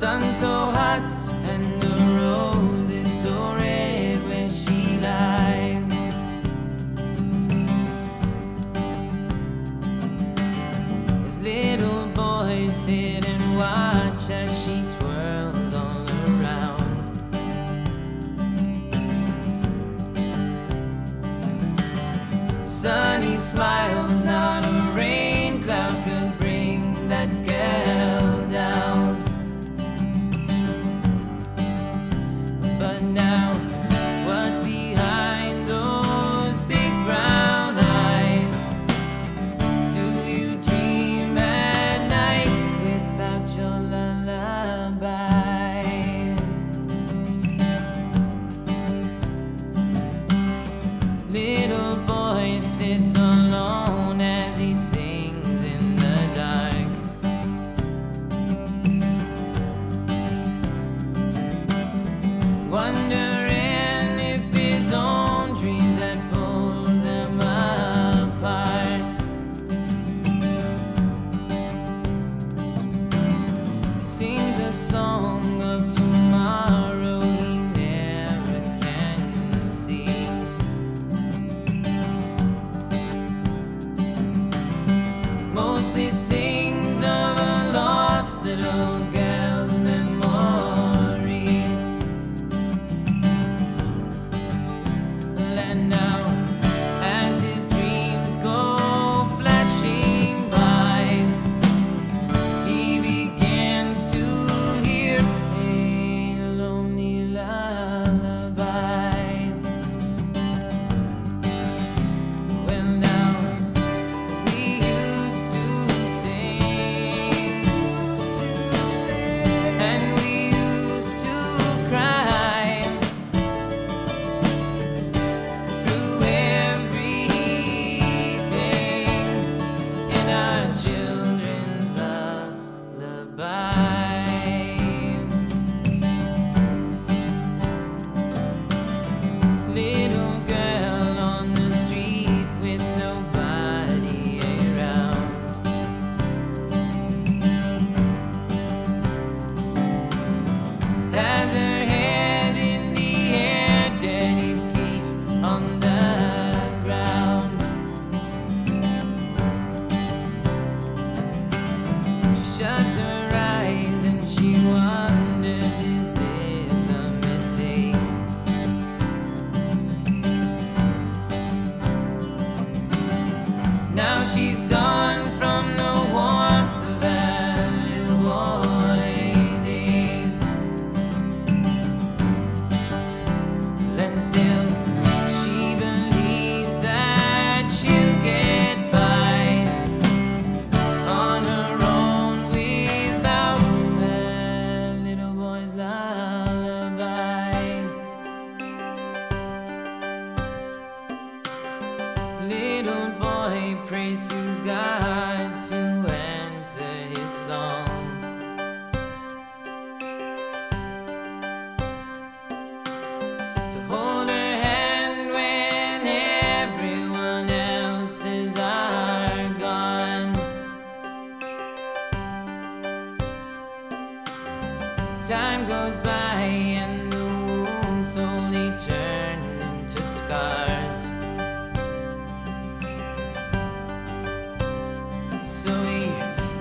sun so hot and the rose is so red where she lies. His little boy sit and watch as she twirls all around. Sunny smiles. de ser.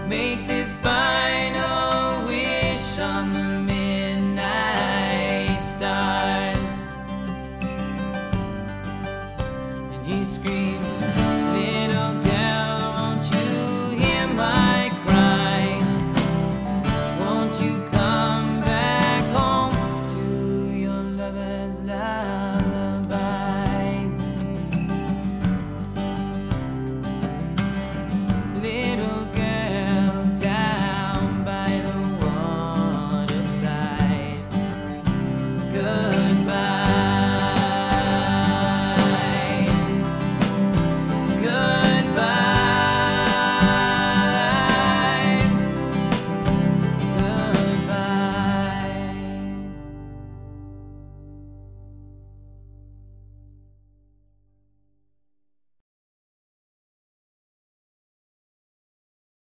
makes his final wish on the midnight stars. And he screams,